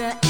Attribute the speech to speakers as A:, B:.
A: the